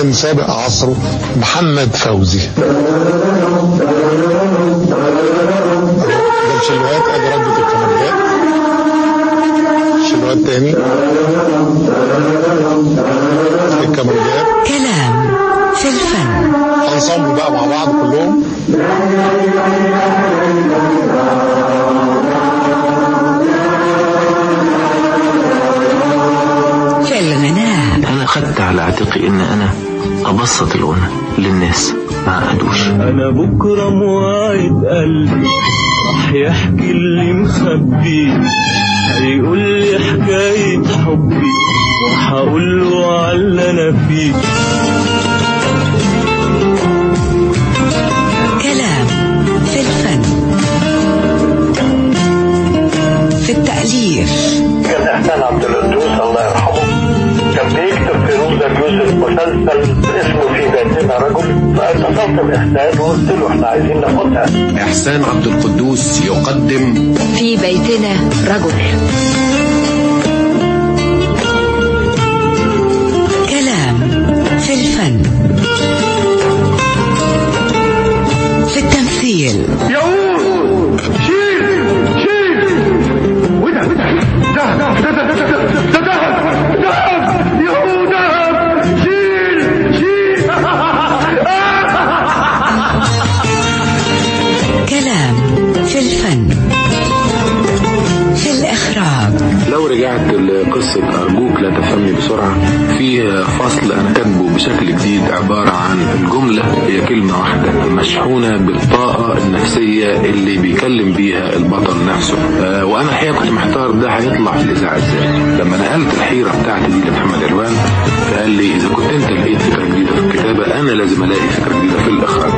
الفنان سابق عصره محمد فوزي. ده الشلوات ادي ردة الكمانجات شلوات تاني. الكمانجات كلام في الفن. انصامبل بقى مع بعض كلهم. على عاتقي إن أنا أبسط الغنى للناس ما عقدوش أنا بكرة مواعيد قلبي راح يحكي اللي مخبيه هيقول لي حكاية حبي وهقول له على اللي أنا فيه. كلام في الفن في التأليف. كان احسان عبد مسلسل اسمه في بيتنا رجل فاتصلت بإحسان وقلت له إحنا عايزين ناخدها. إحسان عبد القدوس يقدم في بيتنا رجل. مشحونة بالطاقة النفسية اللي بيكلم بيها البطل نفسه. آه، وأنا الحقيقة كنت محتار ده هيطلع في الإذاعة إزاي. لما نقلت الحيرة بتاعتي دي لمحمد علوان فقال لي إذا كنت أنت لقيت فكرة جديدة في الكتابة أنا لازم ألاقي فكرة جديدة في الإخراج.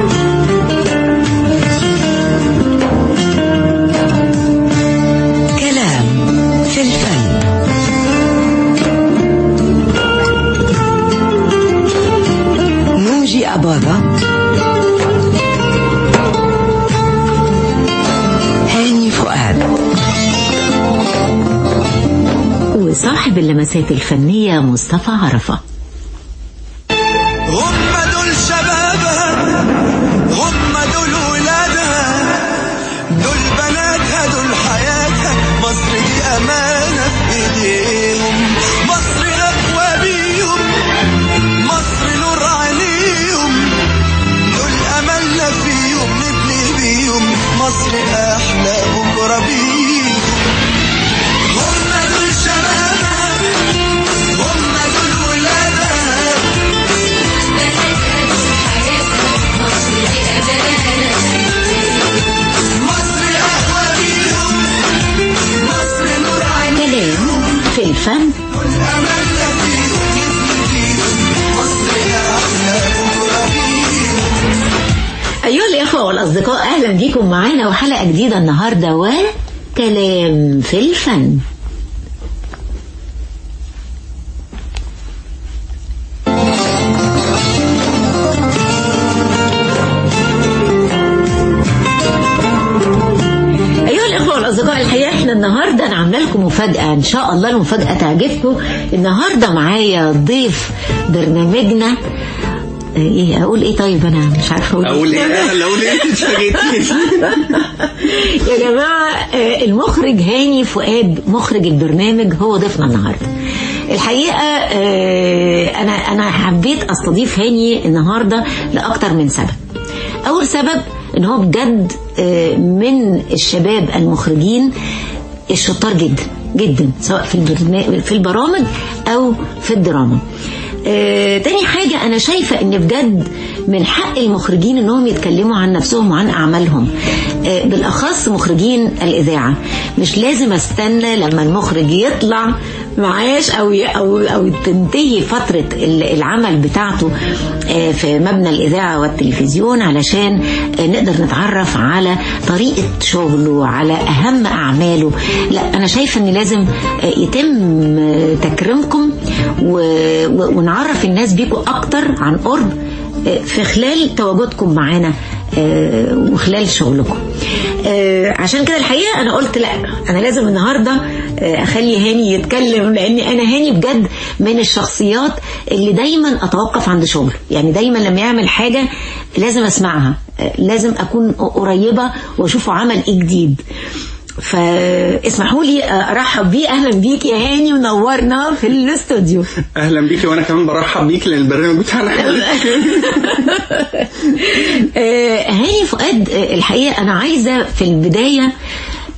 وصاحب اللمسات الفنية مصطفى عرفة. النهاردة وكلام في الفن. النهارده أنا عاملة لكم مفاجأة. إن شاء الله المفاجأة تعجبكم. النهارده معايا ضيف برنامجنا. إيه أقول إيه طيب؟ أنا مش عارفة أقول أقول إيه؟ أنا أقول إيه؟ يا جماعة آه، المخرج هاني فؤاد مخرج البرنامج هو ضيفنا النهاردة. الحقيقة آه، أنا أنا حبيت أستضيف هاني النهاردة لأكتر من سبب. أول سبب إن هو بجد آه، من الشباب المخرجين الشطار جدا جدا سواء في البرنامج في البرامج أو في الدراما. آه، تاني حاجة أنا شايفة إن بجد من حق المخرجين إنهم يتكلموا عن نفسهم وعن أعمالهم. آه، بالأخص مخرجين الإذاعة. مش لازم أستنى لما المخرج يطلع معاش أو أو أو تنتهي فترة العمل بتاعته آه، في مبنى الإذاعة والتلفزيون علشان آه، نقدر نتعرف على طريقة شغله على أهم أعماله. لا أنا شايفة إن لازم آه، يتم تكريمكم ونعرف الناس بيكم أكتر عن قرب في خلال تواجدكم معانا. وخلال شغلكم. آه عشان كده الحقيقة أنا قلت لأ أنا لازم النهارده آه أخلي هاني يتكلم لأن أنا هاني بجد من الشخصيات اللي دايما أتوقف عند شغل. يعني دايما لما يعمل حاجة لازم أسمعها آه لازم أكون قريبة وأشوفه عمل إيه جديد. فاسمحوا لي ارحب بيه أهلا بيك يا هاني ونورنا في الاستوديو. أهلا بيكي وأنا كمان برحب بيكي لأن البرنامج بتاعنا. آه، هاني فؤاد آه، الحقيقة أنا عايزة في البداية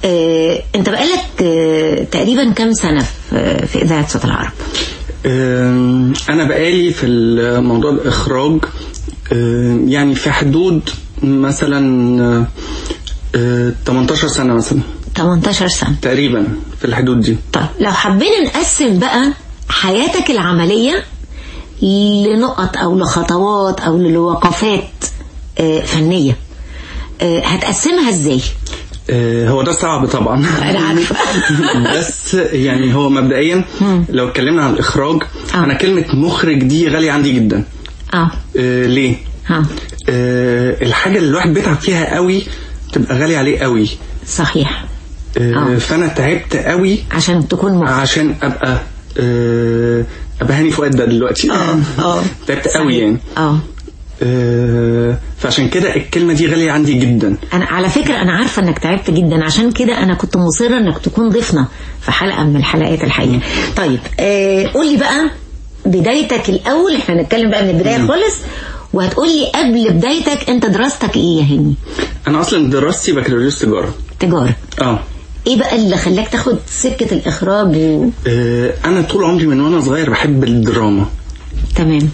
آه، أنت بقالك آه، تقريبا كام سنة في إذاعة صوت العرب؟ أنا بقالي في الموضوع الإخراج يعني في حدود مثلا أه، أه، 18 سنة مثلا. 18 سنة. تقريبا في الحدود دي. طيب لو حبينا نقسم بقى حياتك العملية لنقط أو لخطوات أو لوقفات آه، فنية آه، هتقسمها إزاي؟ أه، هو ده صعب طبعا. عارفة. بس يعني هو مبدئيا لو اتكلمنا عن الإخراج آه. أنا كلمة مخرج دي غالية عندي جدا. آه. ليه؟ ها أه، الحاجة اللي الواحد بيتعب فيها قوي تبقى غالية عليه قوي. صحيح. آه. فأنا تعبت قوي عشان تكون مخرج عشان أبقى أه، أبقى هاني فؤاد ده دلوقتي. آه آه. تعبت. قوي يعني. آه. فعشان كده الكلمة دي غالية عندي جدا. أنا على فكرة أنا عارفة إنك تعبت جدا. عشان كده أنا كنت مصرة إنك تكون ضيفنا في حلقة من الحلقات الحقيقة. طيب آه قول لي بقى بدايتك الأول. إحنا هنتكلم بقى من البداية خالص. وهتقول لي قبل بدايتك أنت دراستك إيه يا هاني؟ أنا أصلا دراستي بكالوريوس تجارة. تجارة. آه. إيه بقى اللي خلاك تاخد سكة الإخراج؟ و... أه، أنا طول عمري من وأنا صغير بحب الدراما. تمام.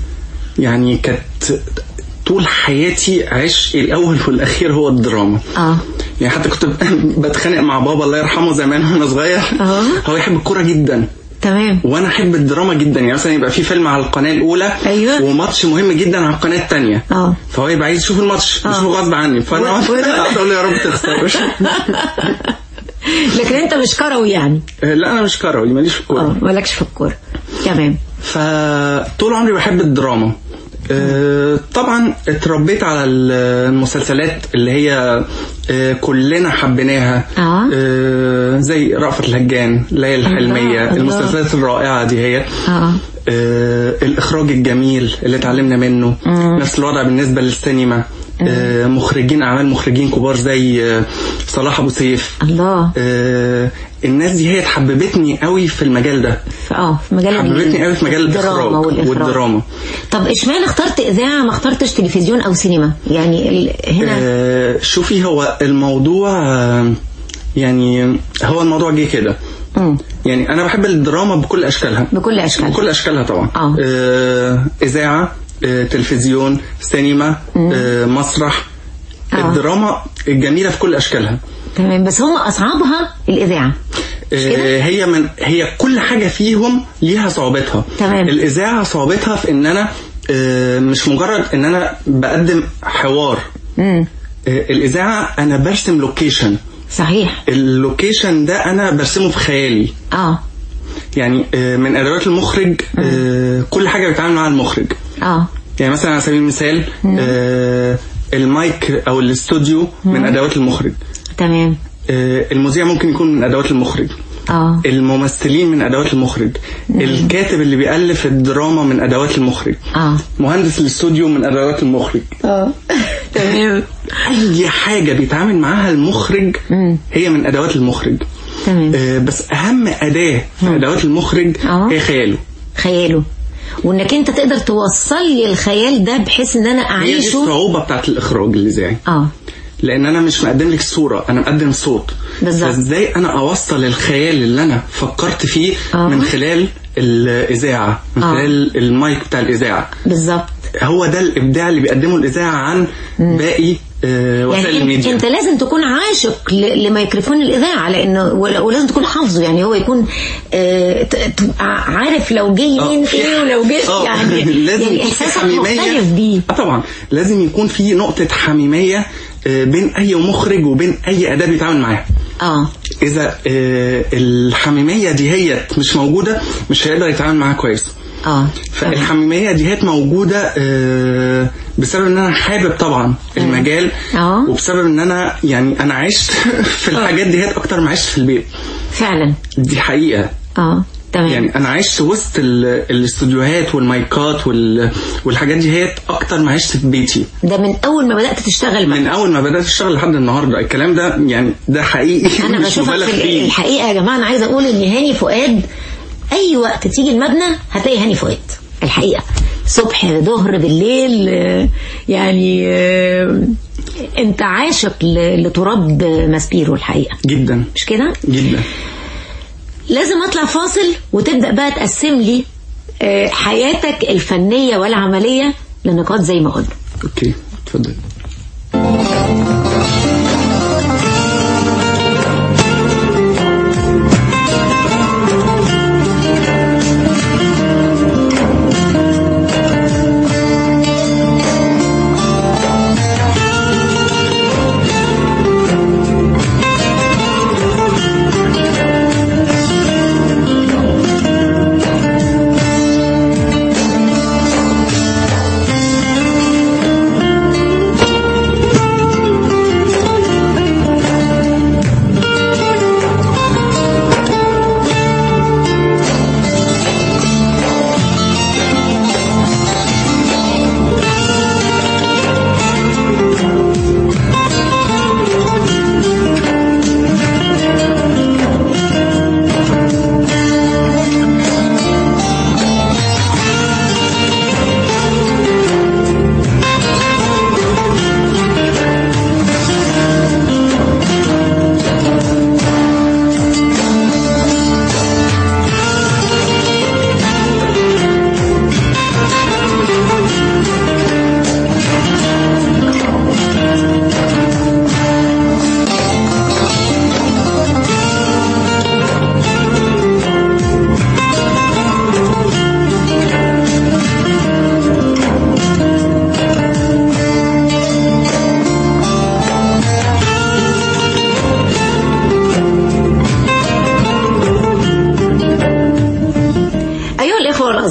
يعني كانت طول حياتي عشقي الأول والأخير هو الدراما. آه. يعني حتى كنت بتخانق مع بابا الله يرحمه زمان وأنا صغير. آه. هو يحب الكورة جدا. تمام. وأنا أحب الدراما جدا. يعني مثلا يبقى في فيلم على القناة الأولى أيوة. وماتش مهم جدا على القناة الثانية آه. فهو يبقى عايز يشوف الماتش آه. يشوفه غصب عني. فأنا اقعد أقول له يا رب تخسر. لكن انت مش كروي يعني. لا أنا مش كروي ماليش في الكورة. آه مالكش في الكورة. تمام. فطول عمري بحب الدراما. طبعا اتربيت على المسلسلات اللي هي آه، كلنا حبيناها. آه. آه، زي رأفت الهجان ليالي الحلمية. المسلسلات الرائعة دي هي. آه، الإخراج الجميل اللي اتعلمنا منه. نفس الوضع بالنسبة للسينما. آه، مخرجين أعمال مخرجين كبار زي آه، صلاح أبو سيف. الله. آه، الناس دي هي حببتني قوي في المجال ده. آه في مجال ال- حببتني قوي في مجال الدراما. والدراما. طب اشمعنى اخترت إذاعة ما اخترتش تلفزيون أو سينما؟ يعني ال... هنا آه، شوفي هو الموضوع آه، يعني هو الموضوع جه كده. مم. يعني أنا بحب الدراما بكل أشكالها. بكل أشكالها. بكل أشكالها طبعا. آه. آه، إذاعة آه، تلفزيون سينما آه، مسرح. آه. الدراما الجميله في كل أشكالها. تمام بس هم أصعبها الإذاعة. مش كده؟ آه، هي من هي كل حاجة فيهم ليها صعوبتها. تمام. الإذاعة صعوبتها في إن أنا آه، مش مجرد إن أنا بقدم حوار. امم آه، الإذاعة أنا برسم location صحيح. ال location ده أنا برسمه في خيالي. آه. يعني آه، من أدوات المخرج آه، كل حاجة بيتعامل معاها المخرج. آه. يعني مثلا على سبيل المثال آه، المايك أو الاستوديو من أدوات المخرج. تمام. آه، المذيع ممكن يكون من أدوات المخرج. آه. الممثلين من أدوات المخرج. الكاتب اللي بيألف الدراما من أدوات المخرج. آه. مهندس الاستوديو من أدوات المخرج. آه. تمام. أي حاجة بيتعامل معاها المخرج هي من أدوات المخرج. تمام. آه، بس أهم أداة في أدوات المخرج آه. هي خياله. خياله. وإنك أنت تقدر توصل لي الخيال ده بحيث إن أنا هي دي أعيشه. الصعوبة بتاعت الإخراج الاذاعي آه. لأن أنا مش مقدم لك صورة أنا مقدم صوت. بالظبط. فازاي أنا اوصل الخيال اللي أنا فكرت فيه آه. من خلال الإذاعة من آه. خلال المايك بتاع الإذاعة؟ بالظبط. هو ده الإبداع اللي بيقدمه الإذاعة عن باقي آه، وسائل يعني الميديا. انت لازم تكون عاشق لميكروفون الإذاعة لأنه ول- ولازم تكون حافظه. يعني هو يكون آه عارف لو جه يمين في- إيه ولو جه آه، يعني لازم يعني حميمية. مختلف بيه. طبعا. لازم يكون في نقطة حميمية آه، بين أي مخرج وبين أي أداة بيتعامل معاها. آه. إذا آه، الحميمية دي هي مش موجودة مش هيقدر يتعامل معاها كويس. آه. فالحميمية دي هي موجودة آه، بسبب إن أنا حابب طبعا المجال آه. وبسبب إن أنا يعني أنا عشت في الحاجات دي أكتر ما عشت في البيت. فعلا. دي حقيقة. آه. تمام. يعني أنا عشت وسط ال- الاستوديوهات والمايكات وال- والحاجات دي هي أكتر ما عشت في بيتي. ده من أول ما بدأت تشتغل من بقى. أول ما بدأت أشتغل لحد النهارده. الكلام ده يعني ده حقيقي أنا بشوفك في الحقيقة يا جماعة أنا عايزة أقول إن هاني فؤاد أي وقت تيجي المبنى هتلاقي هاني فؤاد. الحقيقة. صبح ظهر بالليل يعني آه، أنت عاشق لتراب ماسبيرو الحقيقة. جدا. مش كده؟ جدا. لازم اطلع فاصل وتبدأ بقى تقسم لي آه، حياتك الفنية والعملية لنقاط زي ما قلنا. okay اتفضل.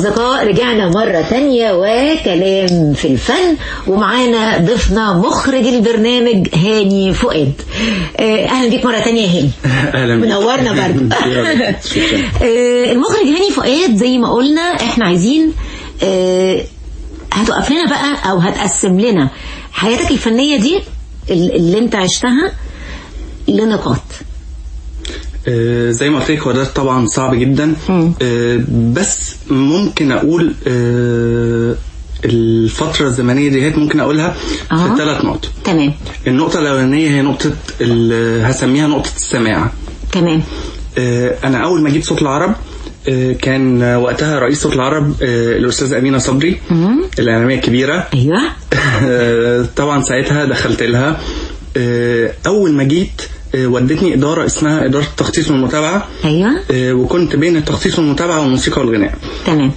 والأصدقاء رجعنا مرة تانية وكلام في الفن. ومعانا ضيفنا مخرج البرنامج هاني فؤاد. آه، أهلا بيك مرة تانية هاني. بيك. منورنا برضه. آه، المخرج هاني فؤاد زي ما قلنا إحنا عايزين آه، هتقف لنا بقى أو هتقسم لنا حياتك الفنية دي ال- اللي أنت عشتها لنقاط. آه، زي ما قلت لك هو ده طبعا صعب جدا. آه، بس ممكن أقول آه، الفترة الزمنية دي ممكن أقولها آه. في ثلاث نقط. تمام. النقطة الأولانية هي نقطة هسميها نقطة السماع تمام. آه، أنا أول ما جيت صوت العرب آه، كان وقتها رئيس صوت العرب آه، الأستاذة أمينة صبري مم. الإعلامية الكبيرة. أيوه. آه، طبعا ساعتها دخلت لها. أول ما جيت ودتني إدارة اسمها إدارة التخطيط والمتابعة. أيوه. آه، وكنت بين التخطيط والمتابعة والموسيقى والغناء. تمام.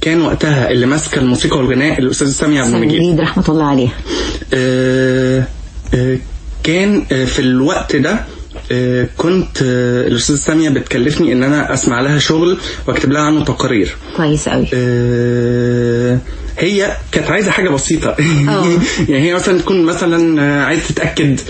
كان وقتها اللي ماسكة الموسيقى والغناء الأستاذ سامي عبد المجيد. رحمة الله عليه آه، آه، كان آه، في الوقت ده آه، كنت آه، الأستاذ سامية بتكلفني إن أنا أسمع لها شغل وأكتب لها عنه تقارير. كويس قوي آه، هي كانت عايزة حاجة بسيطة. آه. يعني هي مثلا تكون مثلا آه، عايزة تتأكد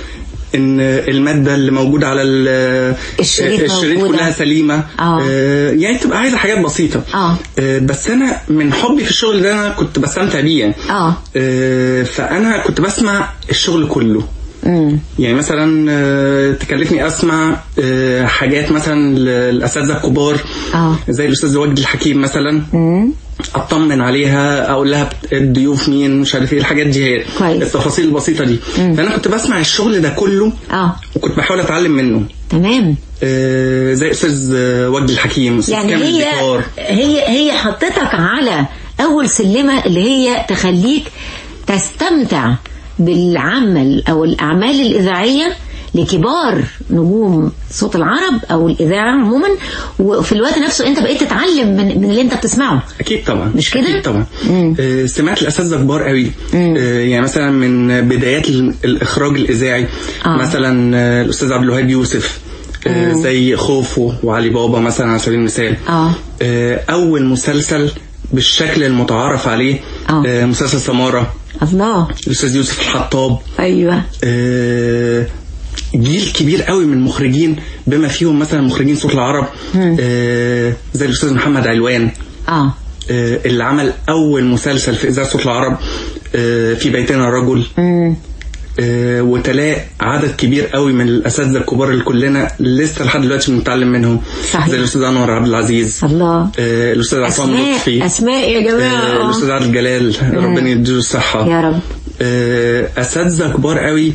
إن المادة اللي موجودة على ال- الشريط الشريط موجودة. كلها سليمة آه. آه، يعني تبقى عايزة حاجات بسيطة آه. آه، بس أنا من حبي في الشغل ده أنا كنت بستمتع بيه يعني آه آه، فأنا كنت بسمع الشغل كله امم يعني مثلا آه، تكلفني أسمع آه، حاجات مثلا للأساتذة الكبار آه. زي الأستاذ وجدي الحكيم مثلا. امم أطمن عليها أقول لها الضيوف مين مش عارف إيه الحاجات دي هي كويس. التفاصيل البسيطة دي. مم. فأنا كنت بسمع الشغل ده كله آه. وكنت بحاول أتعلم منه. تمام. آه، زي أستاذ آه، وجدي الحكيم أستاذ يعني هي الديكار هي هي حطتك على أول سلمة اللي هي تخليك تستمتع بالعمل أو الأعمال الإذاعية لكبار نجوم صوت العرب أو الإذاعة عموما وفي الوقت نفسه أنت بقيت تتعلم من, من اللي أنت بتسمعه أكيد طبعا مش كده؟ أكيد طبعا. آه، سمعت الأساتذة كبار قوي. آه، يعني مثلا من بدايات ال- الإخراج الإذاعي آه. مثلا آه، الأستاذ عبد الوهاب يوسف آه، زي خوفو وعلي بابا مثلا على سبيل المثال آه، أول مسلسل بالشكل المتعارف عليه آه. آه، مسلسل سمارة. الله. الأستاذ يوسف الحطاب أيوه. آه، جيل كبير قوي من المخرجين بما فيهم مثلا مخرجين صوت العرب آه، زي الأستاذ محمد علوان. آه. آه، اللي عمل أول مسلسل في إذاعة صوت العرب آه، في بيتنا الرجل مم. آه، وتلاقي عدد كبير قوي من الأساتذة الكبار اللي كلنا لسه لحد دلوقتي بنتعلم منهم صحيح. زي الأستاذ أنور عبد العزيز الله. آه، الأستاذ عصام لطفي أسماء يا جماعة. آه،. الأستاذ عادل جلال ربنا يديله الصحة. يا رب. أساتذة كبار قوي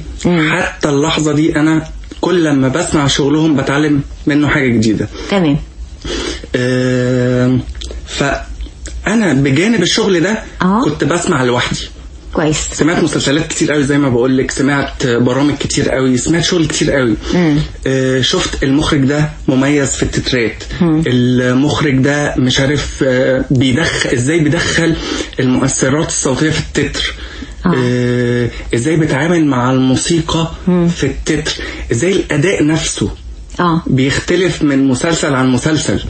حتى اللحظة دي أنا كل لما بسمع شغلهم بتعلم منه حاجة جديدة. تمام. آه، فأنا بجانب الشغل ده آه. كنت بسمع لوحدي. كويس. سمعت مسلسلات كتير قوي زي ما بقول لك سمعت برامج كتير قوي سمعت شغل كتير قوي. آه شفت المخرج ده مميز في التترات. المخرج ده مش عارف آه بيدخل إزاي بيدخل المؤثرات الصوتية في التتر؟ آه. آه إزاي بيتعامل مع الموسيقى في التتر؟ إزاي الأداء نفسه؟ آه. بيختلف من مسلسل عن مسلسل.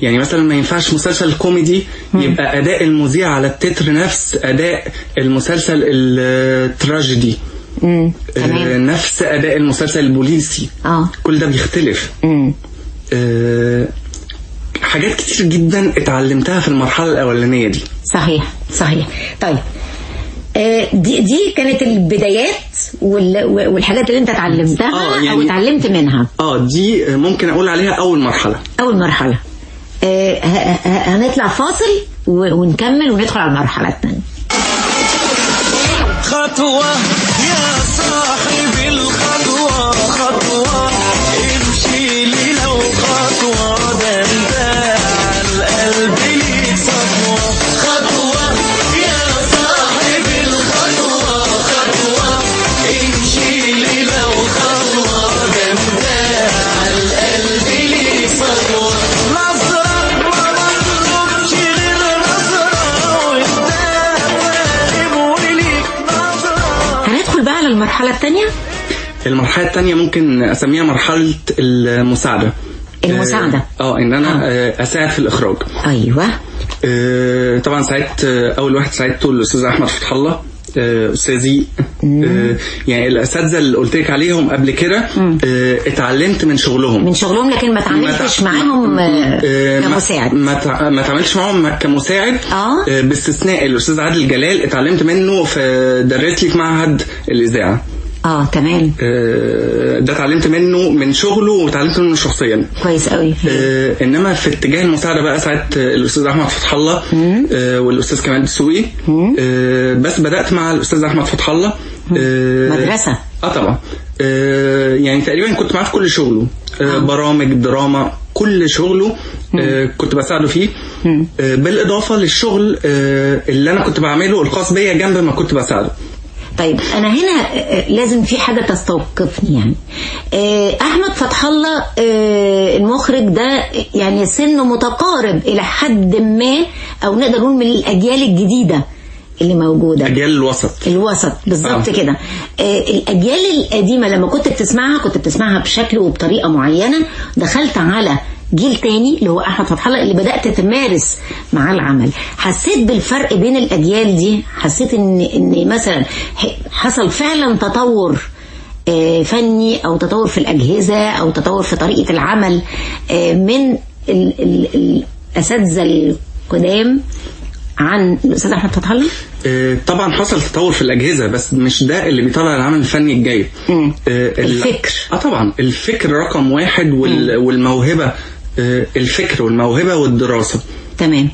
يعني مثلا ما ينفعش مسلسل كوميدي يبقى أداء المذيع على التتر نفس أداء المسلسل التراجيدي. آه، نفس أداء المسلسل البوليسي. آه. كل ده بيختلف. آه، حاجات كتير جدا اتعلمتها في المرحلة الأولانية دي. صحيح صحيح. طيب دي دي كانت البدايات وال- والحاجات اللي انت اتعلمتها آه، أو يعني- اتعلمت منها. آه دي آه، ممكن أقول عليها أول مرحلة. أول مرحلة. آه، ه- ه- هنطلع فاصل ونكمل وندخل على المرحلة الثانية خطوة يا صاحب الخطوة. خطوة المرحله الثانية المرحلة الثانية ممكن أسميها مرحلة المساعدة. المساعدة. آه آه، إن أنا آه، أساعد في الإخراج. أيوه. آه، طبعا ساعدت آه، أول واحد ساعدته الأستاذ أحمد فتح الله آه، أستاذي آه، يعني الأساتذة اللي قلت لك عليهم قبل كده آه، اتعلمت من شغلهم. من شغلهم لكن ما تعاملتش تع- معاهم آه، آه، كمساعد. ما تع- ما تعاملتش معاهم كمساعد آه. آه، باستثناء الأستاذ عادل جلال اتعلمت منه في درس لي في معهد الإذاعة. آه تمام. آه، ده اتعلمت منه من شغله وتعلمت منه شخصيا. كويس قوي. آه، إنما في اتجاه المساعدة بقى ساعات آه، الأستاذ أحمد فتح الله آه، والأستاذ كمال الدسوقي آه، بس بدأت مع الأستاذ أحمد فتح الله. آه، مدرسة. آه طبعا. آه، يعني تقريبا كنت معاه في كل شغله. آه، برامج دراما كل شغله آه، كنت بساعده فيه. آه، بالإضافة للشغل آه، اللي أنا كنت بعمله الخاص بيا جنب ما كنت بساعده. طيب أنا هنا آه، لازم في حاجة تستوقفني يعني. آه، أحمد فتح الله آه، المخرج ده يعني سنه متقارب إلى حد ما أو نقدر نقول من الأجيال الجديدة اللي موجودة. اجيال الوسط. الوسط بالظبط آه. كده. آه الأجيال القديمة لما كنت بتسمعها كنت بتسمعها بشكل وبطريقة معينة دخلت على جيل تاني اللي هو أحمد فتح الله اللي بدأت تمارس معاه العمل. حسيت بالفرق بين الأجيال دي؟ حسيت ان إن مثلا حصل فعلا تطور آه، فني أو تطور في الأجهزة أو تطور في طريقة العمل آه، من ال- ال- الأساتذة القدام عن الأستاذ أحمد فتح الله آه، طبعا حصل تطور في الأجهزة بس مش ده اللي بيطلع العمل الفني الجيد مم. آه، ال- الفكر. آه طبعا. الفكر رقم واحد وال... والموهبة. الفكر والموهبة والدراسة. تمام.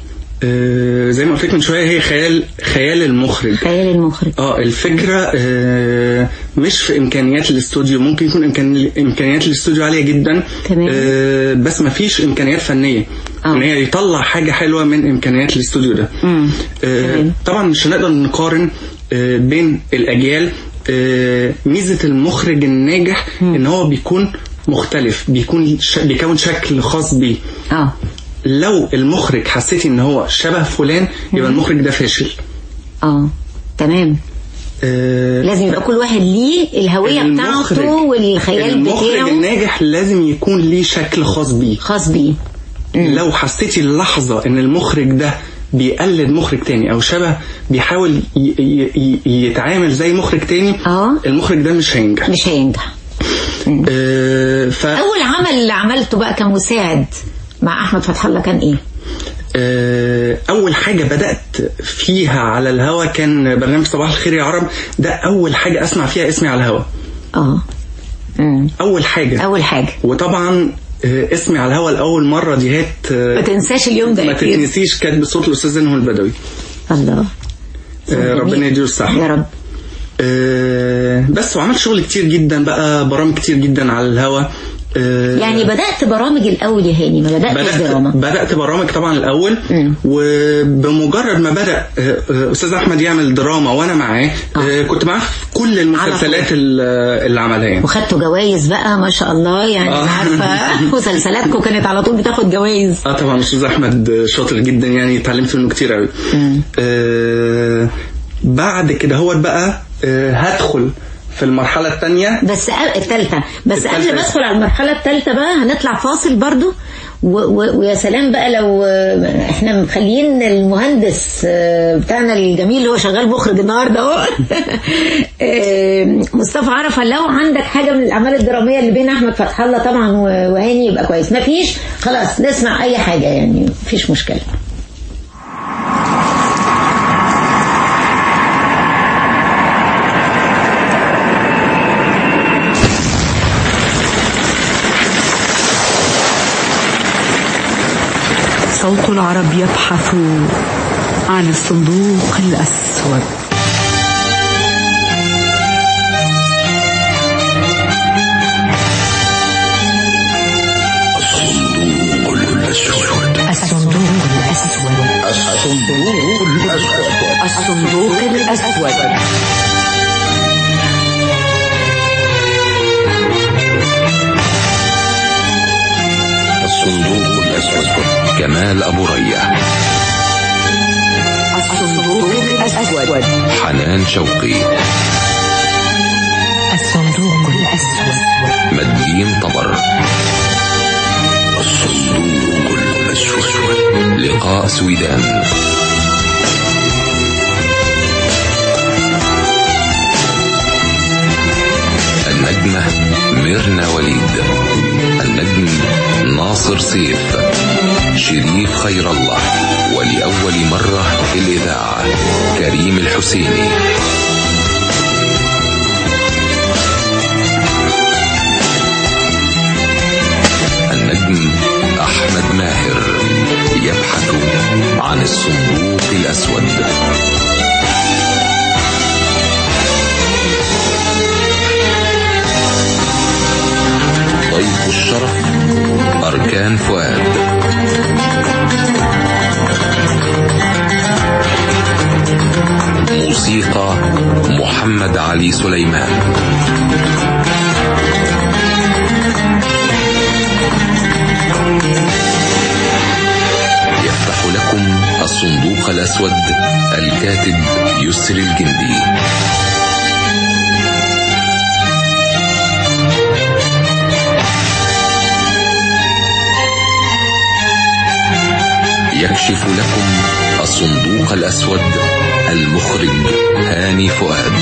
آه، زي ما قلت لك من شوية هي خيال خيال المخرج. خيال المخرج. آه الفكرة آه، مش في إمكانيات الاستوديو. ممكن يكون إمكان... إمكانيات الاستوديو عالية جدا تمام. آه، بس ما فيش إمكانيات فنية. آه. إن هي يطلع حاجة حلوة من إمكانيات الاستوديو ده. مم. آه،. طبعا مش هنقدر نقارن آه، بين الأجيال. آه، ميزة المخرج الناجح إن هو بيكون مختلف بيكون ش... بيكون شكل خاص بيه. آه. لو المخرج حسيتي إن هو شبه فلان يبقى المخرج ده فاشل. آه. تمام. آه، لازم يبقى كل واحد ليه الهوية المخرج- بتاعته والخيال المخرج بتاعه. الناجح لازم يكون ليه شكل خاص بيه. خاص بيه. لو حسيتي اللحظة إن المخرج ده بيقلد مخرج تاني أو شبه بيحاول يتعامل زي مخرج تاني آه. المخرج ده مش هينجح. مش هينجح. ف أول عمل اللي عملته بقى كمساعد مع أحمد فتح الله كان إيه؟ آه، أول حاجة بدأت فيها على الهوا كان برنامج صباح الخير يا عرب. ده أول حاجة أسمع فيها اسمي على الهوا. آه. مم. أول حاجة. أول حاجة. وطبعا آه، اسمي على الهوا لأول مرة دي هات ما آه، تنساش اليوم ده ما. تتنسيش كانت بصوت الأستاذ زينهم البدوي. الله. آه، ربنا يديله الصحة. يا رب. آه، بس وعملت شغل كتير جدا بقى برامج كتير جدا على الهوا. آه، يعني بدأت برامج الأول يا هاني ما بدأتش بدأت, دراما. بدأت برامج طبعا الأول مم. وبمجرد ما بدأ آه، آه، أستاذ أحمد يعمل دراما وأنا معاه آه، كنت معاه في كل المسلسلات اللي عملها يعني وخدتوا جوائز بقى ما شاء الله يعني آه. أنا عارفة. مسلسلاتكم كانت على طول بتاخد جوائز. آه طبعا أستاذ أحمد شاطر جدا يعني اتعلمت منه كتير قوي آه بعد كده هو بقى آه هدخل في المرحلة الثانية بس التالتة. بس التالتة. قبل ما أدخل على المرحلة التالتة بقى هنطلع فاصل برضو. و و ويا سلام بقى لو آه، إحنا مخليين المهندس آه، بتاعنا الجميل اللي هو شغال مخرج النهارده أهو. آه، مصطفى عرفة لو عندك حاجة من الأعمال الدرامية اللي بين أحمد فتح الله طبعا وهاني يبقى كويس. ما فيش؟ خلاص نسمع أي حاجة يعني. مفيش مشكلة. صوت العرب يبحث عن الصندوق الأسود. الصندوق الأسود. الصندوق الأسود الصندوق الأسود الصندوق الأسود الصندوق الأسود كمال أبو رية الصندوق الأسود. حنان شوقي. الصندوق الأسود. مدين طبر. الصندوق الأسود. لقاء سويدان. النجمة ميرنا وليد. النجم ناصر سيف. شريف خير الله. ولأول مرة في الإذاعة كريم الحسيني. النجم أحمد ماهر يبحث عن الصندوق الأسود. ضيف الشرف أركان فؤاد. موسيقى محمد علي سليمان. يفتح لكم الصندوق الأسود الكاتب يسري الجندي. يكشف لكم الصندوق الأسود المخرج هاني فؤاد.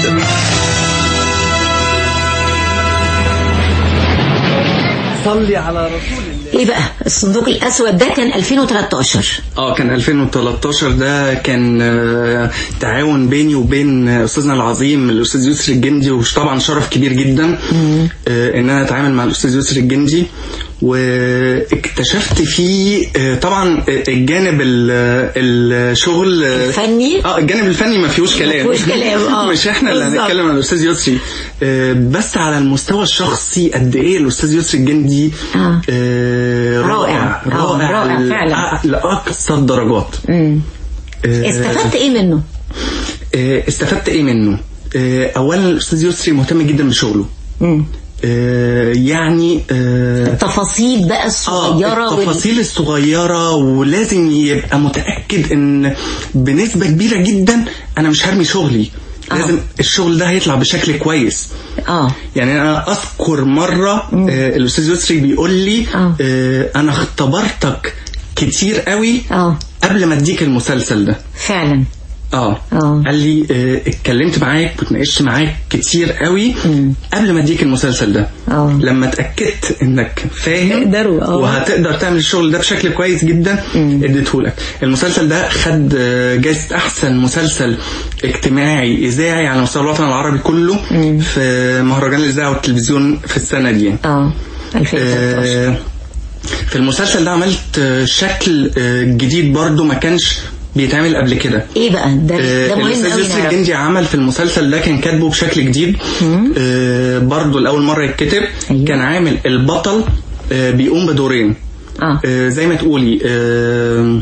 صلي على رسول إيه بقى؟ الصندوق الأسود ده كان 2013 آه كان 2013 ده كان آه، تعاون بيني وبين أستاذنا العظيم الأستاذ يسري الجندي وطبعا شرف كبير جدا آه، إن أنا أتعامل مع الأستاذ يسري الجندي. واكتشفت فيه آه، طبعا آه، الجانب ال- الشغل آه، الفني؟ آه الجانب الفني ما فيهوش كلام ما فيهوش كلام، آه. مش إحنا اللي. هنتكلم عن الأستاذ يسري بس على المستوى الشخصي قد إيه الأستاذ يسري الجندي آه. آه، رائع. رائع رائع فعلا. لأقصى الدرجات آه، استفدت إيه منه استفدت إيه منه اولا الأستاذ يسري مهتم جدا بشغله يعني آه، التفاصيل بقى الصغيرة وال- التفاصيل الصغيرة ولازم يبقى متأكد إن بنسبة كبيرة جدا أنا مش هرمي شغلي. آه. لازم الشغل ده هيطلع بشكل كويس. آه. يعني أنا أذكر مرة آه الأستاذ يسري بيقول لي آه. آه أنا اختبرتك كتير قوي آه. قبل ما أديك المسلسل ده. فعلا. آه. آه. قال لي آه، اتكلمت معاك واتناقشت معاك كتير قوي قبل ما اديك المسلسل ده. آه. لما اتأكدت إنك فاهم آه. وهتقدر تعمل الشغل ده بشكل كويس جدا اديتهولك المسلسل ده خد آه، جائزه أحسن مسلسل اجتماعي إذاعي على مستوى الوطن العربي كله في مهرجان الإذاعة والتلفزيون في السنة دي. آه. 2013 آه، في المسلسل ده عملت آه، شكل آه، جديد برضو ما كانش بيتعمل قبل كده. إيه بقى؟ ده آه، ده مهم قوي يسري. الجندي عمل في المسلسل ده كان كاتبه بشكل جديد. آه، برضو لأول مرة يتكتب. أيوة. كان عامل البطل آه، بيقوم بدورين. آه. آه، زي ما تقولي آه،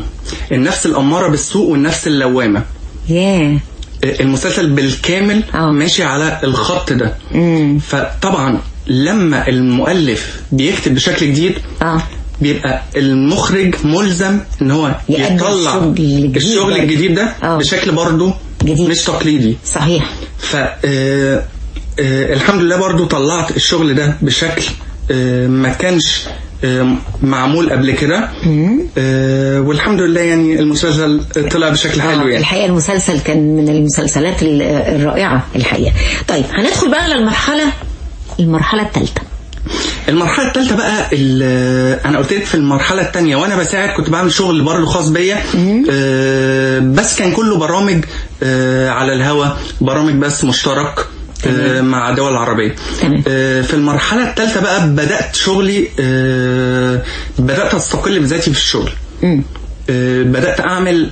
النفس الأمارة بالسوء والنفس اللوامة. ياه. آه، المسلسل بالكامل آه. ماشي على الخط ده. امم فطبعا لما المؤلف بيكتب بشكل جديد آه. بيبقى المخرج ملزم إن هو يطلع الشغل الجديد الشغل. الجديد ده آه. بشكل برضه جديد. مش تقليدي. صحيح. ف آه، آه، الحمد لله برضو طلعت الشغل ده بشكل آه، ما كانش آه، معمول قبل كده. آه، والحمد لله يعني المسلسل طلع بشكل حلو يعني. الحقيقة المسلسل كان من المسلسلات ال- الرائعة الحقيقة. طيب هندخل بقى للمرحله المرحلة الثالثه المرحلة الثالثه بقى أنا قلت لك في المرحلة الثانية وأنا بساعد كنت بعمل شغل برضه خاص بيا. آه، بس كان كله برامج آه، على الهوا برامج بس مشترك آه، مع دول. آه، في المرحلة الثالثة بقى بدأت شغلي بدأت أستقل بذاتي في الشغل. بدأت أعمل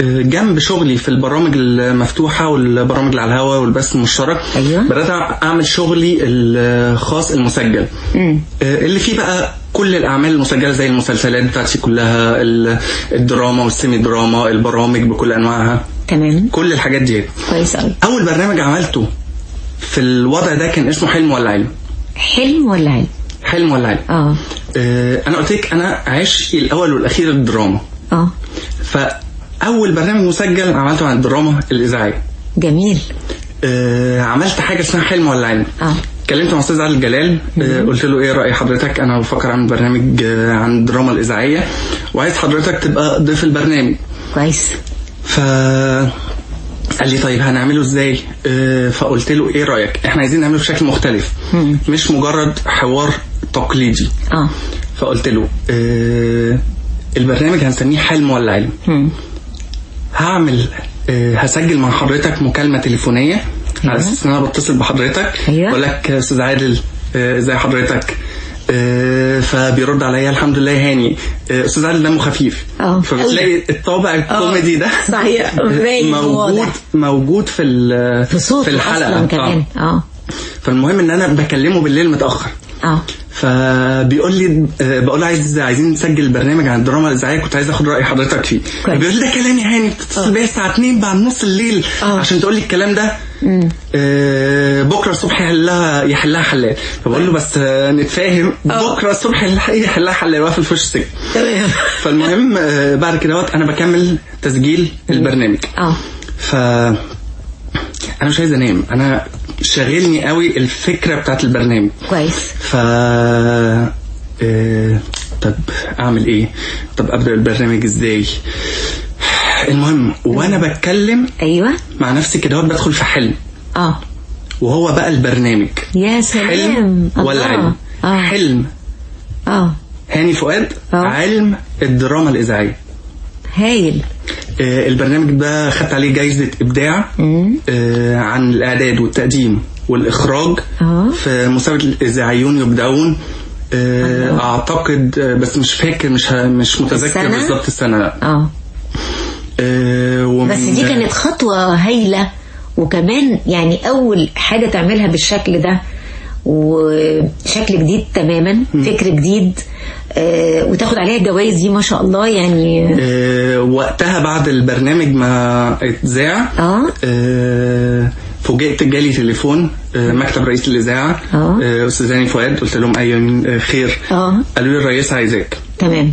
جنب شغلي في البرامج المفتوحة والبرامج اللي على الهواء والبث المشترك أيوة. بدأت أعمل شغلي الخاص المسجل. مم. آه، اللي فيه بقى كل الأعمال المسجلة زي المسلسلات بتاعتي كلها ال- الدراما والسيمي دراما البرامج بكل أنواعها. تمام. كل الحاجات دي. كويس قوي أول برنامج عملته في الوضع ده كان اسمه حلم ولا علم. حلم ولا علم؟ حلم ولا علم. آه. آه، أنا قلت لك أنا عشقي الأول والأخير الدراما. آه. فأول برنامج مسجل عملته عن الدراما الإذاعية. جميل. آه، عملت حاجة اسمها حلم ولا علم آه. كلمت مع أستاذ علي الجلال آه، قلت له إيه رأي حضرتك؟ أنا بفكر أعمل برنامج آه، عن الدراما الإذاعية. وعايز حضرتك تبقى ضيف البرنامج. كويس. ف قال لي طيب هنعمله إزاي؟ آه، فقلت له إيه رأيك؟ إحنا عايزين نعمله بشكل مختلف. مم. مش مجرد حوار تقليدي. آه. فقلت له آه، البرنامج هنسميه حلم ولا علم مم. هعمل آه، هسجل مع حضرتك مكالمة تليفونية. على أساس إن أنا بتصل بحضرتك. أيوة. بقول لك يا أستاذ عادل آه، ازي حضرتك؟ آه، فبيرد عليا الحمد لله هاني. آه، أستاذ عادل دمه خفيف. آه. فبتلاقي الطابع الكوميدي ده صحيح. موجود. موجود في في في الحلقة. أصلا كمان. آه. آه. فالمهم إن أنا بكلمه بالليل متأخر. آه. فبيقول لي آه، بقول له عايز عايزين نسجل برنامج عن الدراما الإذاعية كنت عايز آخد رأي حضرتك فيه. كويس. بيقول لي ده كلام يا هاني بتتصل بيا الساعة 2 بعد نص الليل آه. عشان تقول لي الكلام ده؟ آه، بكرة الصبح يحلها يحلها حلال. فبقول له بس آه، نتفاهم. بكرة الصبح يحلها حلال واقفل في وش السجن. تمام. فالمهم آه، بعد كده وقت أنا بكمل تسجيل البرنامج. آه. ف أنا مش عايز أنام. أنا شاغلني قوي الفكرة بتاعت البرنامج. كويس. ف آه، طب أعمل إيه؟ طب أبدأ البرنامج إزاي؟ المهم وأنا بتكلم أيوه. مع نفسي كده بدخل في حلم. آه. وهو بقى البرنامج. يا سلام. حلم ولا الله. علم؟ آه. حلم. آه. هاني فؤاد آه. علم الدراما الإذاعية. هايل آه، البرنامج ده خدت عليه جايزة إبداع. آه، عن الإعداد والتقديم والإخراج آه. في مسابقة الإذاعيون يبدعون أعتقد بس مش فاكر مش مش متذكر؟ بالظبط السنة لا ومن- بس دي كانت خطوة هايلة وكمان يعني أول حاجة تعملها بالشكل ده وشكل جديد تماما فكر جديد آه وتاخد عليها الجوائز دي ما شاء الله يعني. آه، وقتها بعد البرنامج ما اتذاع آه. آه، فوجئت جالي تليفون آه، مكتب رئيس الإذاعة آه. آه، أستاذ هاني فؤاد قلت لهم مين- آه، خير. آه. قالوا لي الرئيس عايزاك. تمام.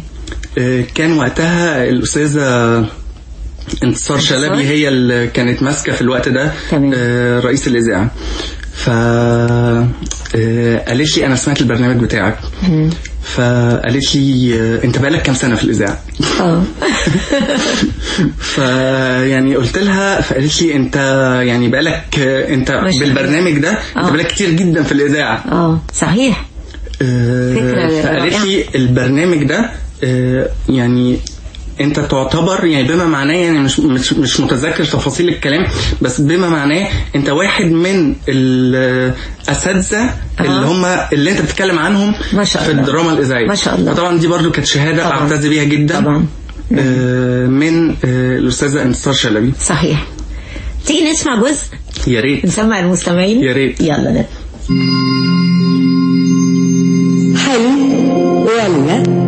آه، كان وقتها الأستاذة انتصار شلبي هي اللي كانت ماسكة في الوقت ده تمام. آه، رئيس الإذاعة. ف آه، قالت لي أنا سمعت البرنامج بتاعك. فقالت لي آه، أنت بقالك كام سنة في الإذاعة؟ آه. فيعني قلت لها فقالت لي أنت يعني بقالك آه، أنت. بالبرنامج ده أنت. بقالك كتير جدا في الإذاعة. آه. صحيح. فكرة فقالت. لي البرنامج ده يعني انت تعتبر يعني بما معناه يعني مش مش مش متذكر تفاصيل الكلام بس بما معناه انت واحد من الأساتذة اللي هم اللي انت بتتكلم عنهم ما شاء في الله. الدراما الإذاعية. ما شاء الله. فطبعا دي برضو كانت شهادة طبعاً. أعتز بيها جدا. طبعا. آه، من آه، الأستاذة انتصار شلبي. صحيح. تيجي نسمع جزء؟ يا ريت. نسمع المستمعين؟ يا ريت. يلا ده حلم ولا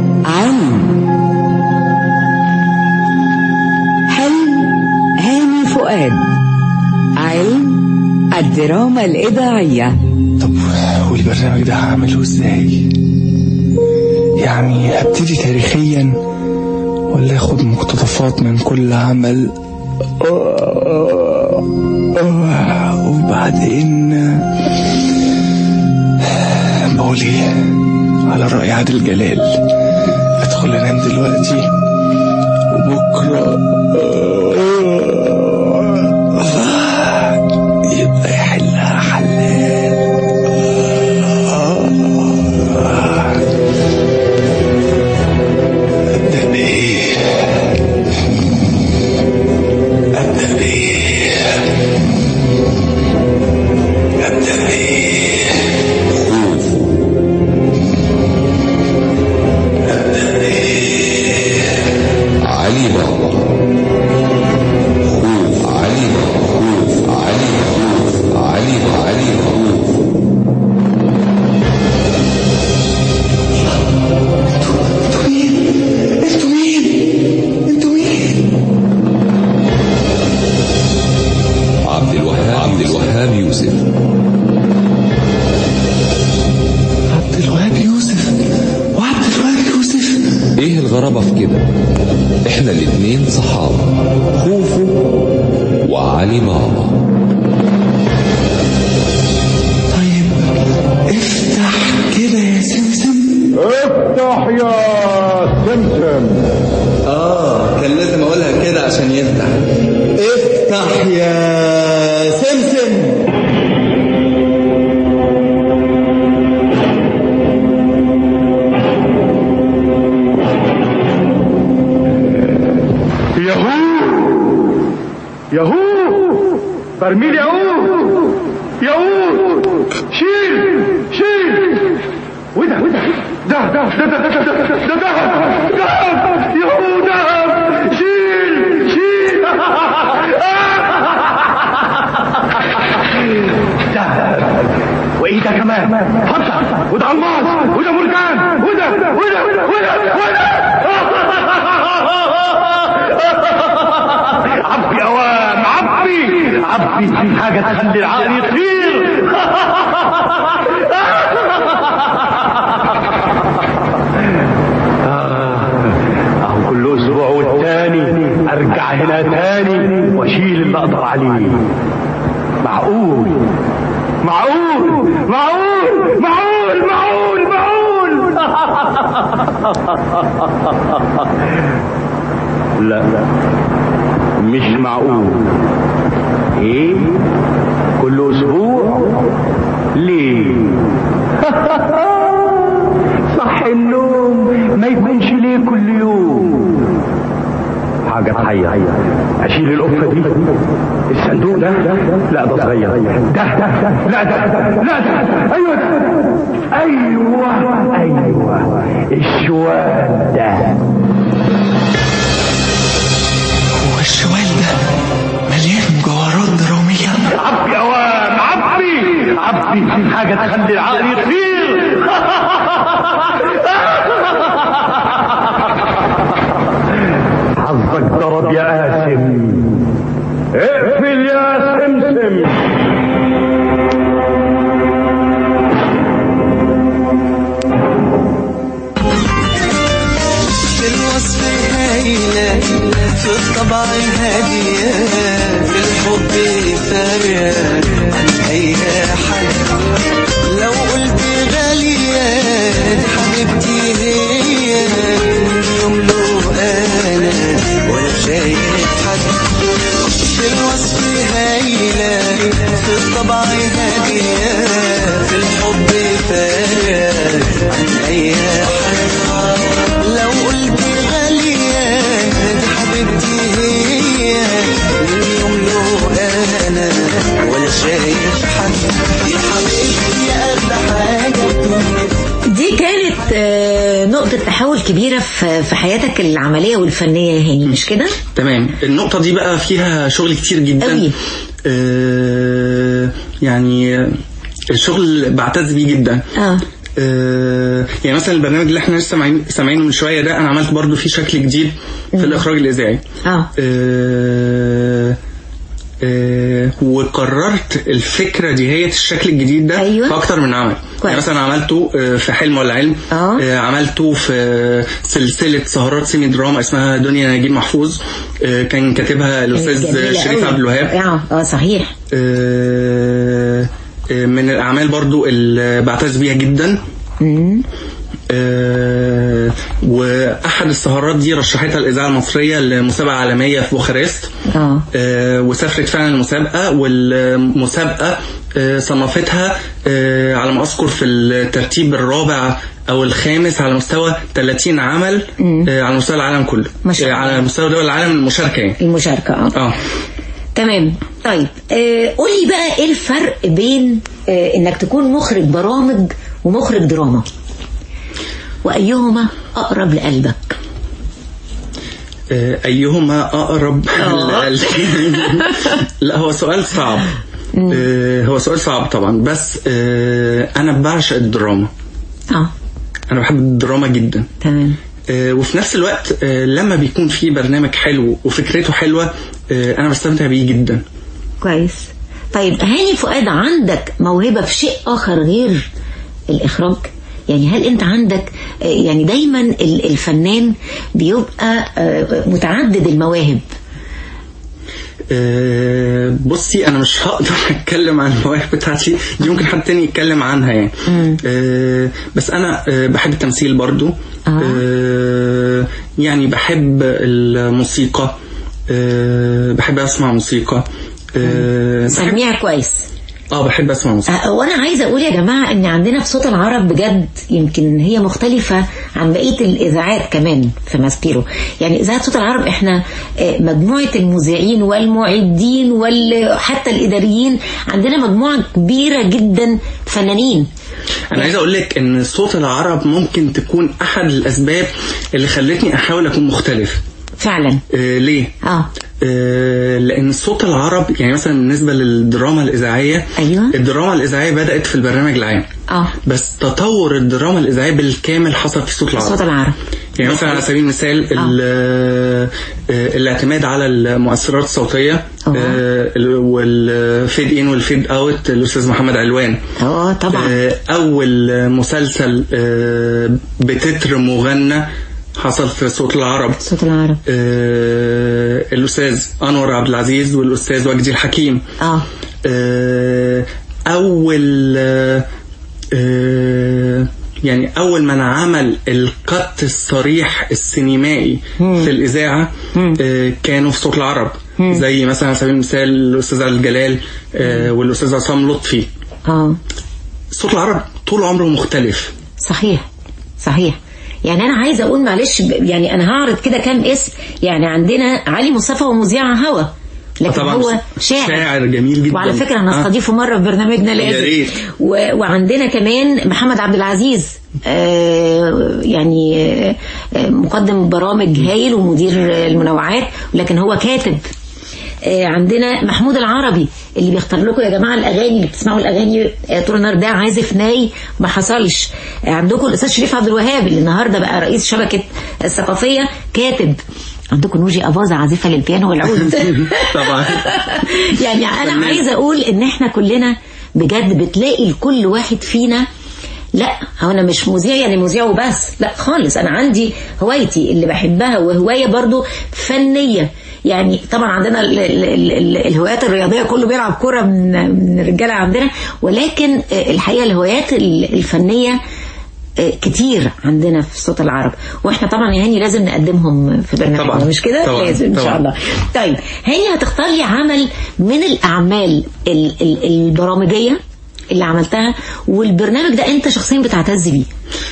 الدراما الإذاعية. طب والبرنامج ده هعمله إزاي؟ يعني هبتدي تاريخيا ولا آخد مقتطفات من كل عمل؟ وبعدين بقول إيه؟ على رأي عادل جلال. أدخل أنام دلوقتي وبكرة عليه معقول؟ معقول؟ معقول؟ معقول؟ معقول؟ معقول؟ لا لا. مش معقول. إيه؟ كل أسبوع؟ ليه؟ صح النوم ما يكونش ليه كل يوم. حاجة تحير أشيل القفة دي. الصندوق ده لا ده صغير ده لا ده لا ده أيوه. ده أيوه. أيوه. الشوال ده. هو الشوال ده مليان مجوهرات درامية عبي اوام عبي. عبي حاجة تخلي العقل يطير. حظك ضرب يا في طبعي هادية الحب فارق في حياتك العملية والفنية يا هاني مش كده؟ تمام. النقطة دي بقى فيها شغل كتير جدا. أوي. آه يعني الشغل بعتز بيه جدا. آه. آه يعني مثلا البرنامج اللي إحنا لسه سامعين- سامعينه من شوية ده أنا عملت برضو فيه شكل جديد في الإخراج الإذاعي. آه. آه آه وقررت الفكرة دي هي الشكل الجديد ده أيوة. في أكتر من عمل كويس. يعني مثلا عملته آه، في حلم ولا علم آه. آه، عملته في سلسلة سهرات سيمي دراما اسمها دنيا نجيب محفوظ آه، كان كاتبها الأستاذ جميلة شريف. عبد الوهاب آه صحيح آه، من الأعمال برضو اللي بعتز بيها جدا مم. آه، وأحد السهرات دي رشحتها الإذاعة المصرية لمسابقة عالمية في بوخارست. آه. آه، وسافرت فعلا المسابقة والمسابقة آه، صنفتها آه، على ما أذكر في الترتيب الرابع أو الخامس على مستوى 30 عمل آه، على مستوى العالم كله. آه، الله. على مستوى دول العالم المشاركة يعني. المشاركة آه. آه. تمام. طيب آه قولي بقى إيه الفرق بين آه إنك تكون مخرج برامج ومخرج دراما؟ وأيهما أقرب لقلبك؟ آه، أيهما أقرب للقلب؟ لا هو سؤال صعب. آه، هو سؤال صعب طبعا بس آه، أنا بعشق الدراما. آه. أنا بحب الدراما جدا. تمام. آه، وفي نفس الوقت آه، لما بيكون في برنامج حلو وفكرته حلوة آه، أنا بستمتع بيه جدا. كويس. طيب هاني فؤاد عندك موهبة في شيء آخر غير الإخراج؟ يعني هل أنت عندك يعني دايما ال- الفنان بيبقى آه، متعدد المواهب؟ آه، بصي أنا مش هقدر أتكلم عن المواهب بتاعتي دي ممكن حد تاني يتكلم عنها يعني. آه، بس أنا آه، بحب التمثيل برضو. آه، يعني بحب الموسيقى. بحب أسمع موسيقى. سميع كويس. آه بحب أسمع موسيقى. آه، وأنا عايزة أقول يا جماعة إن عندنا في صوت العرب بجد يمكن هي مختلفة عن بقية الإذاعات كمان في ماسبيرو. يعني إذاعة صوت العرب إحنا آه، مجموعة المذيعين والمعدين وحتى الإداريين عندنا مجموعة كبيرة جدا فنانين. أنا عايز أقول لك إن صوت العرب ممكن تكون أحد الأسباب اللي خلتني أحاول أكون مختلف. فعلا. آه ليه؟ آه. لأن صوت العرب يعني مثلا بالنسبة للدراما الإذاعية أيوة. الدراما الإذاعية بدأت في البرنامج العام. آه. بس تطور الدراما الإذاعية بالكامل حصل في صوت العرب. صوت العرب. يعني مثلا على سبيل المثال ال- آه، الاعتماد على المؤثرات الصوتية آه. آه، ال- والفيد إن والفيد أوت الأستاذ محمد علوان. آه طبعا. آه، أول مسلسل آه، بتتر مغنى حصل في صوت العرب. صوت العرب. آه، الأستاذ أنور عبد العزيز والأستاذ وجدي الحكيم. آه. آه، أول آه، يعني أول من عمل القط الصريح السينمائي في الإذاعة آه، كانوا في صوت العرب. زي مثلا على سبيل المثال الأستاذ علي الجلال آه، والأستاذ عصام لطفي. آه. صوت العرب طول عمره مختلف. صحيح. صحيح. يعني أنا عايزة أقول معلش يعني أنا هعرض كده كام اسم. يعني عندنا علي مصطفى ومذيع هوا. لكن طبعا هو شاعر. شاعر جميل جدا. وعلى فكرة أنا آه. مرة في برنامجنا لازم. و... وعندنا كمان محمد عبد العزيز. آه يعني آه آه، مقدم برامج هايل ومدير المنوعات. لكن هو كاتب. عندنا محمود العربي اللي بيختار لكم يا جماعة الأغاني اللي بتسمعوا الأغاني آه، طول النهار ده عازف ناي ما حصلش. آه، عندكم الأستاذ شريف عبد الوهاب اللي النهارده بقى رئيس شبكة الثقافية كاتب. عندكم نوجي اباظه عازفة للبيانو والعود. طبعا. يعني أنا. عايزة أقول إن إحنا كلنا بجد بتلاقي لكل واحد فينا لأ هو أنا مش مذيع يعني مذيع وبس لأ خالص. أنا عندي هوايتي اللي بحبها وهواية برضو فنية. يعني طبعا عندنا ال ال ال ال الهوايات الرياضية كله بيلعب كورة من من الرجالة عندنا ولكن آه، الحقيقة الهوايات ال- الفنية آه، كتير عندنا في صوت العرب وإحنا طبعا يا هاني لازم نقدمهم في برنامجنا طبعاً. مش كده طبعاً. لازم إن شاء طبعاً. الله طيب هاني هتختار لي عمل من الأعمال ال ال البرامجية اللي عملتها والبرنامج ده انت شخصيا بتعتز بيه.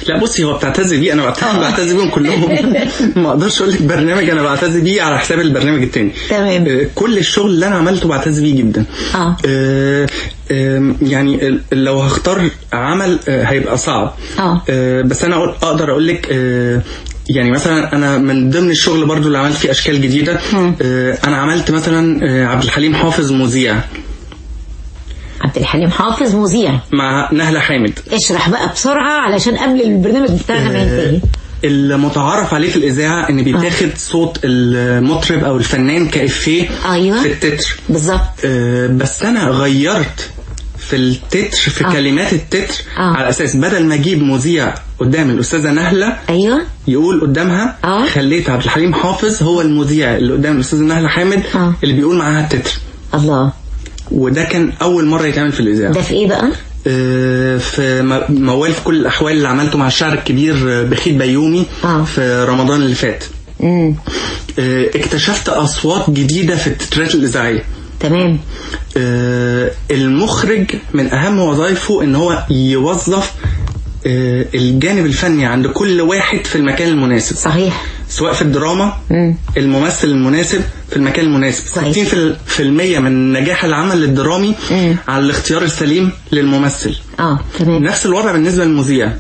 لا بصي هو بتعتز بيه أنا بعتز, بعتز بيهم كلهم. ما أقدرش أقول لك برنامج أنا بعتز بيه على حساب البرنامج التاني. تمام. آه، كل الشغل اللي أنا عملته بعتز بيه جدا. آه. آه، يعني لو هختار عمل آه، هيبقى صعب. آه. آه، بس أنا أقدر أقول لك آه، يعني مثلا أنا من ضمن الشغل برضو اللي عملت فيه أشكال جديدة. آه، أنا عملت مثلا آه، عبد الحليم حافظ مذيع. عبد الحليم حافظ مذيع. مع نهلة حامد. اشرح بقى بسرعة علشان قبل البرنامج بتاعنا ما ينتهي. المتعارف عليه في الإذاعة إن بيتاخد صوت المطرب أو الفنان كإفيه أيوه. في التتر. بالظبط. آه، بس أنا غيرت في التتر في آه. كلمات التتر آه. على أساس بدل ما أجيب مذيع قدام الأستاذة نهلة أيوه. يقول قدامها آه. خليت عبد الحليم حافظ هو المذيع اللي قدام الأستاذة نهلة حامد آه. اللي بيقول معاها التتر. الله. وده كان أول مرة يتعمل في الإذاعة. ده في إيه بقى؟ آه، في موال في كل الأحوال اللي عملته مع الشاعر الكبير آه، بخيت بيومي آه. في رمضان اللي فات. امم آه، اكتشفت أصوات جديدة في التترات الإذاعية. تمام. المخرج من أهم وظائفه إن هو يوظف الجانب الفني عند كل واحد في المكان المناسب. صحيح. سواء في الدراما مم. الممثل المناسب في المكان المناسب. صحيح. 60% في ال- في المية من نجاح العمل الدرامي مم. على الاختيار السليم للممثل. آه تمام. نفس الوضع بالنسبة للمذيع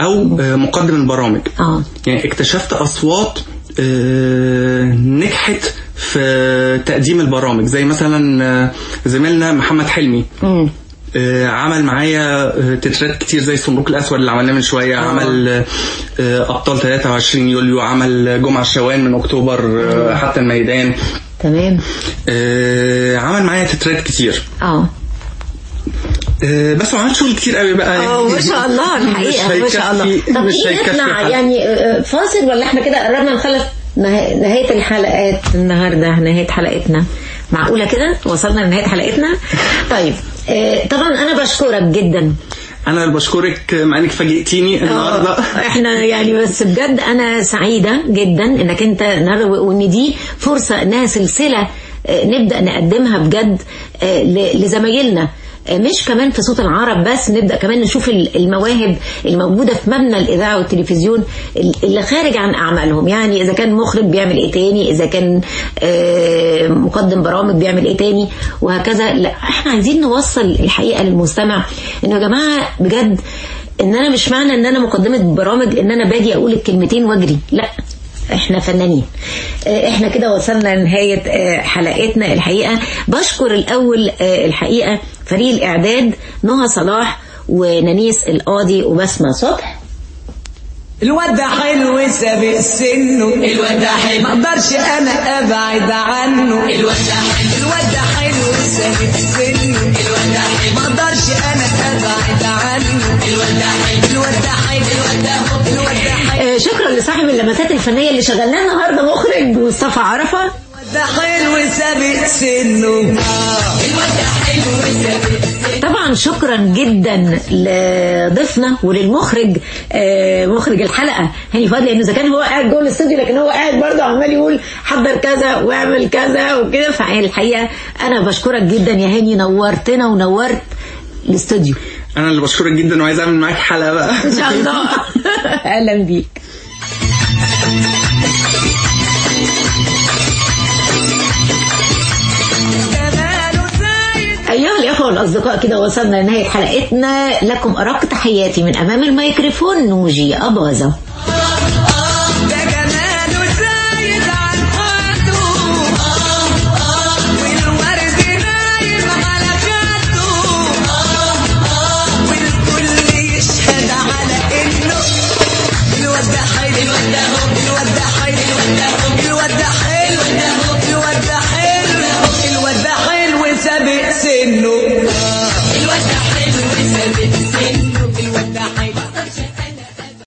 أو آه، مقدم البرامج. آه. يعني اكتشفت أصوات آه، نجحت في تقديم البرامج. زي مثلا آه، زميلنا محمد حلمي. آه، عمل معايا آه، تترات كتير زي الصندوق الأسود اللي عملناه من شوية. عمل آه، آه، ابطال 23 يوليو عمل جمعة الشوان من أكتوبر آه، حتى الميدان. تمام. آه، عمل معايا تترات كتير. آه. آه، بس ما عملتش شغل كتير قوي بقى. آه ما شاء الله الحقيقة ما شاء الله. طب مش إيه نطلع. يعني آه، فاصل ولا إحنا كده قربنا نخلص نه- نهاية الحلقات النهارده نهاية حلقتنا؟ معقولة كده؟ وصلنا لنهاية حلقتنا؟ طيب. آه، طبعا أنا بشكرك جدا. أنا بشكرك مع إنك فاجئتيني النهارده. آه، إحنا يعني بس بجد أنا سعيدة جدا إنك أنت وإن دي فرصة إنها سلسلة آه، نبدأ نقدمها بجد آه، لزمايلنا. آه، مش كمان في صوت العرب بس نبدأ كمان نشوف ال- المواهب الموجودة في مبنى الإذاعة والتلفزيون ال- اللي خارج عن أعمالهم. يعني إذا كان مخرج بيعمل إيه تاني؟ إذا كان آه، مقدم برامج بيعمل إيه تاني؟ وهكذا. لا إحنا عايزين نوصل الحقيقة للمستمع إنه يا جماعة بجد إن أنا مش معنى إن أنا مقدمة برامج إن أنا باجي أقول الكلمتين وأجري. لا. إحنا فنانين. آه، إحنا كده وصلنا لنهاية آه، حلقتنا الحقيقة. بشكر الأول آه، الحقيقة فريق الإعداد نهى صلاح ونانيس القاضي وبسمة صبح الواد ده حلو سابق سنه الواد ده حلو ما أقدرش أنا أبعد عنه. الواد ده حلو الواد ده حلو سابق سنه الواد ده حلو ما أقدرش أنا أبعد عنه. الواد ده حلو الواد ده حلو الواد ده حلو الواد ده حلو شكرا لصاحب اللمسات الفنية اللي شغلناها النهاردة مخرج مصطفى عرفة. الواد ده حلو سابق سنه. طبعا شكرا جدا لضيفنا وللمخرج آه، مخرج الحلقة هاني فؤاد لأنه إذا كان هو قاعد جوه الاستوديو لكن هو قاعد برضه عمال يقول حضر كذا واعمل كذا وكده. فالحقيقة أنا بشكرك جدا يا هاني نورتنا ونورت الاستوديو. أنا اللي بشكرك جدا وعايز أعمل معاك حلقة بقى. إن شاء الله. أهلا بيك. الإخوة والأصدقاء كده وصلنا لنهاية حلقتنا. لكم أرق تحياتي من أمام الميكروفون. نوجي أباظة.